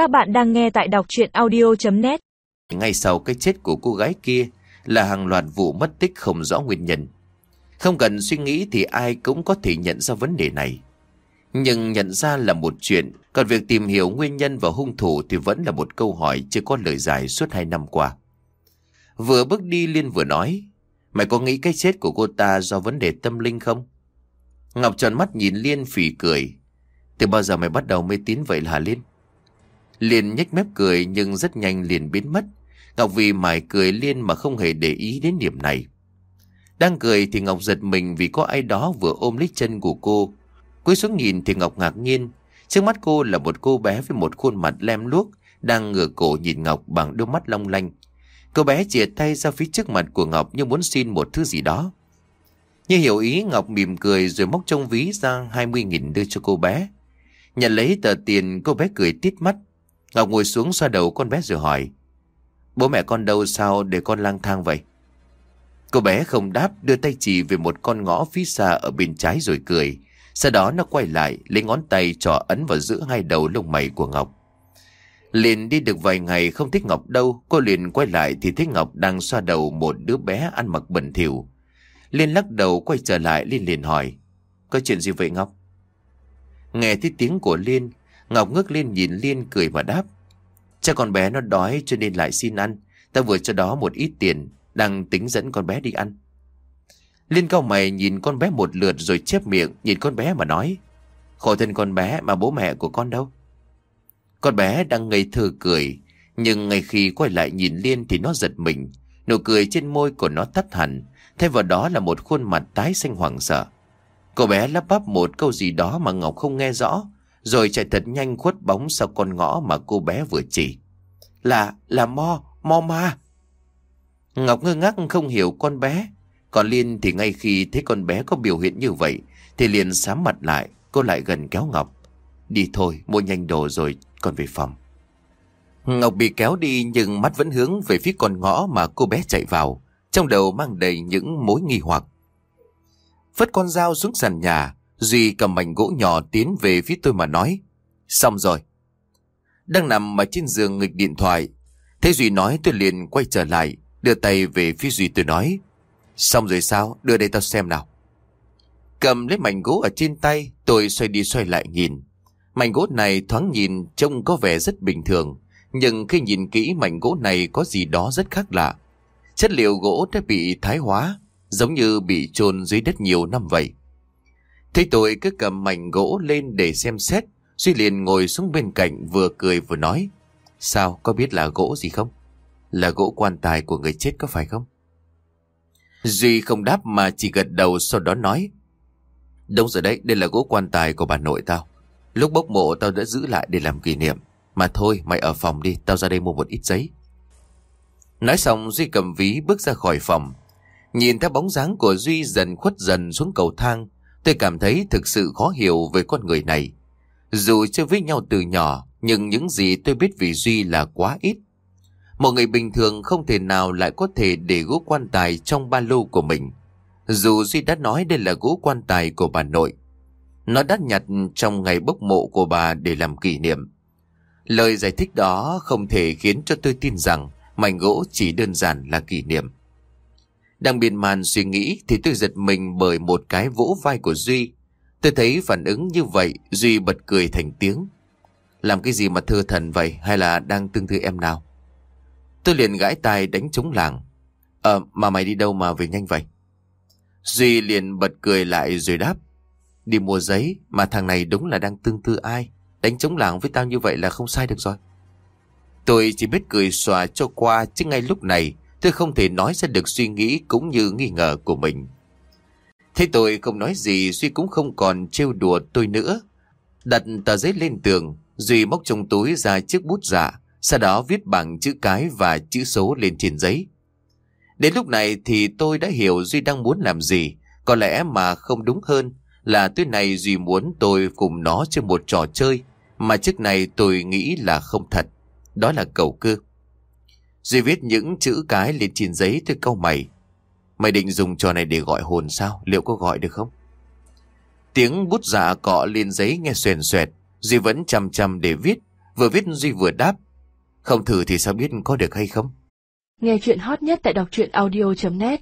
Các bạn đang nghe tại đọc chuyện audio.net Ngay sau cái chết của cô gái kia là hàng loạt vụ mất tích không rõ nguyên nhân. Không cần suy nghĩ thì ai cũng có thể nhận ra vấn đề này. Nhưng nhận ra là một chuyện, còn việc tìm hiểu nguyên nhân và hung thủ thì vẫn là một câu hỏi chưa có lời giải suốt hai năm qua. Vừa bước đi Liên vừa nói, mày có nghĩ cái chết của cô ta do vấn đề tâm linh không? Ngọc tròn mắt nhìn Liên phỉ cười. Từ bao giờ mày bắt đầu mê tín vậy hả Liên? Liên nhếch mép cười nhưng rất nhanh liền biến mất. Ngọc vì mải cười Liên mà không hề để ý đến điểm này. Đang cười thì Ngọc giật mình vì có ai đó vừa ôm lấy chân của cô. Cuối xuống nhìn thì Ngọc ngạc nhiên. Trước mắt cô là một cô bé với một khuôn mặt lem luốc, đang ngửa cổ nhìn Ngọc bằng đôi mắt long lanh. Cô bé chìa tay ra phía trước mặt của Ngọc như muốn xin một thứ gì đó. Như hiểu ý, Ngọc mỉm cười rồi móc trong ví ra 20.000 đưa cho cô bé. Nhận lấy tờ tiền, cô bé cười tít mắt. Ngọc ngồi xuống xoa đầu con bé rồi hỏi. Bố mẹ con đâu sao để con lang thang vậy? Cô bé không đáp đưa tay chỉ về một con ngõ phía xa ở bên trái rồi cười. Sau đó nó quay lại lấy ngón tay trỏ ấn vào giữa hai đầu lông mày của Ngọc. Liền đi được vài ngày không thích Ngọc đâu, cô liền quay lại thì thấy Ngọc đang xoa đầu một đứa bé ăn mặc bẩn thỉu. Liên lắc đầu quay trở lại Liên liền hỏi, có chuyện gì vậy Ngọc? Nghe thấy tiếng của Liên, Ngọc ngước lên nhìn Liên cười và đáp. Cha con bé nó đói cho nên lại xin ăn, ta vừa cho đó một ít tiền, đang tính dẫn con bé đi ăn. Liên cao mày nhìn con bé một lượt rồi chép miệng nhìn con bé mà nói. Khổ thân con bé mà bố mẹ của con đâu? Con bé đang ngây thơ cười, nhưng ngay khi quay lại nhìn Liên thì nó giật mình. Nụ cười trên môi của nó tắt hẳn, thay vào đó là một khuôn mặt tái xanh hoảng sợ. Cô bé lắp bắp một câu gì đó mà Ngọc không nghe rõ, rồi chạy thật nhanh khuất bóng sau con ngõ mà cô bé vừa chỉ. Là, là Mo, Mo Ma. Ngọc ngơ ngác không hiểu con bé. Còn Liên thì ngay khi thấy con bé có biểu hiện như vậy, thì liền sám mặt lại, cô lại gần kéo Ngọc. Đi thôi, mua nhanh đồ rồi còn về phòng. Ngọc bị kéo đi nhưng mắt vẫn hướng về phía con ngõ mà cô bé chạy vào, trong đầu mang đầy những mối nghi hoặc. Phất con dao xuống sàn nhà, Duy cầm mảnh gỗ nhỏ tiến về phía tôi mà nói. Xong rồi. Đang nằm ở trên giường nghịch điện thoại. Thế Duy nói tôi liền quay trở lại, đưa tay về phía Duy tôi nói. Xong rồi sao? Đưa đây tao xem nào. Cầm lấy mảnh gỗ ở trên tay, tôi xoay đi xoay lại nhìn. Mảnh gỗ này thoáng nhìn trông có vẻ rất bình thường, nhưng khi nhìn kỹ mảnh gỗ này có gì đó rất khác lạ. Chất liệu gỗ đã bị thái hóa, giống như bị chôn dưới đất nhiều năm vậy. Thấy tôi cứ cầm mảnh gỗ lên để xem xét, Duy liền ngồi xuống bên cạnh vừa cười vừa nói. Sao, có biết là gỗ gì không? Là gỗ quan tài của người chết có phải không? Duy không đáp mà chỉ gật đầu sau đó nói. Đúng rồi đấy, đây là gỗ quan tài của bà nội tao. Lúc bốc mộ tao đã giữ lại để làm kỷ niệm. Mà thôi, mày ở phòng đi, tao ra đây mua một ít giấy. Nói xong Duy cầm ví bước ra khỏi phòng. Nhìn theo bóng dáng của Duy dần khuất dần xuống cầu thang, tôi cảm thấy thực sự khó hiểu về con người này. Dù chơi với nhau từ nhỏ, nhưng những gì tôi biết về Duy là quá ít. Một người bình thường không thể nào lại có thể để gỗ quan tài trong ba lô của mình. Dù Duy đã nói đây là gỗ quan tài của bà nội. Nó đã nhặt trong ngày bốc mộ của bà để làm kỷ niệm. Lời giải thích đó không thể khiến cho tôi tin rằng mảnh gỗ chỉ đơn giản là kỷ niệm. Đang biên màn suy nghĩ thì tôi giật mình bởi một cái vỗ vai của Duy. Tôi thấy phản ứng như vậy, Duy bật cười thành tiếng. Làm cái gì mà thơ thần vậy hay là đang tương tư em nào? Tôi liền gãi tai đánh trống làng. Ờ, mà mày đi đâu mà về nhanh vậy? Duy liền bật cười lại rồi đáp. Đi mua giấy, mà thằng này đúng là đang tương tư ai. Đánh trống làng với tao như vậy là không sai được rồi. Tôi chỉ biết cười xòa cho qua, chứ ngay lúc này tôi không thể nói ra được suy nghĩ cũng như nghi ngờ của mình. Thế tôi không nói gì, Duy cũng không còn trêu đùa tôi nữa. Đặt tờ giấy lên tường, Duy móc trong túi ra chiếc bút giả, sau đó viết bằng chữ cái và chữ số lên trên giấy. Đến lúc này thì tôi đã hiểu Duy đang muốn làm gì, có lẽ mà không đúng hơn là tối này Duy muốn tôi cùng nó chơi một trò chơi mà trước này tôi nghĩ là không thật. Đó là cầu cơ. Duy viết những chữ cái lên trên giấy tôi câu mày. Mày định dùng trò này để gọi hồn sao? Liệu có gọi được không? Tiếng bút giả cọ lên giấy nghe xoèn xoẹt. Duy vẫn chăm chăm để viết. Vừa viết Duy vừa đáp. Không thử thì sao biết có được hay không? Nghe chuyện hot nhất tại đọc truyện audio.net